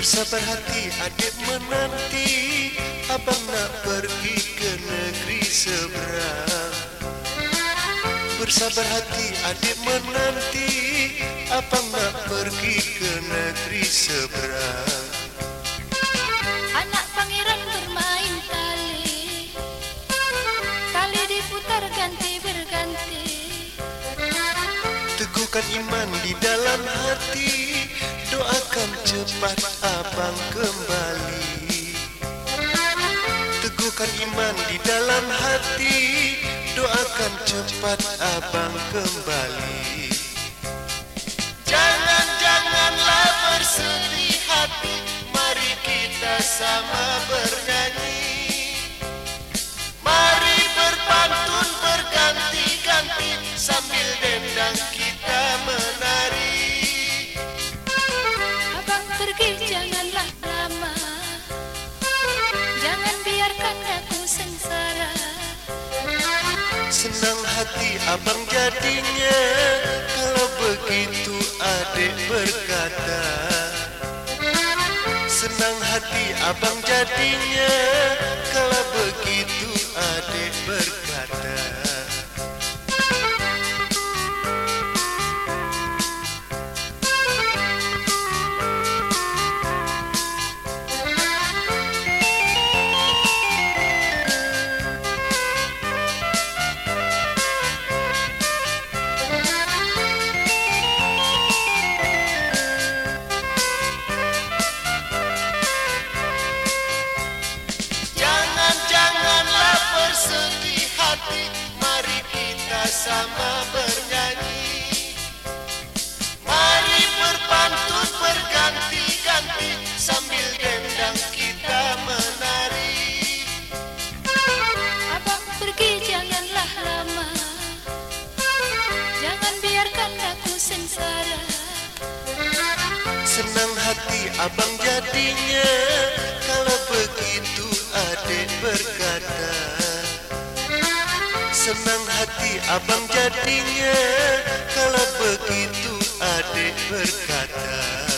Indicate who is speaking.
Speaker 1: Bersabar hati adik menanti. Abang nak pergi ke negeri seberang. Bersabar hati adik menanti. Abang nak pergi ke negeri seberang.
Speaker 2: Anak pangeran bermain tali. Tali diputar ganti. Berganti
Speaker 1: Teguhkan iman di dalam hati cepat abang kembali. Teguhkan iman di dalam hati Doakan cepat abang kembali. Jangan-janganlah bersedih hati Mari kita sama bernyanyi
Speaker 2: pergi janganlah lama. Jangan biarkan aku sengsara.
Speaker 1: Senang hati abang jadinya Kalau begitu adik berkata. Senang hati abang jadinya Kalau begitu adik berkata hati Mari kita sama bernyanyi. Mari berpantun berganti-ganti Sambil dendang kita menari.
Speaker 2: Abang pergi janganlah lama. Jangan biarkan aku sengsara.
Speaker 1: Senang hati abang jadinya Kalau begitu adik berkata Senang hati abang jadinya. Kalau begitu adik berkata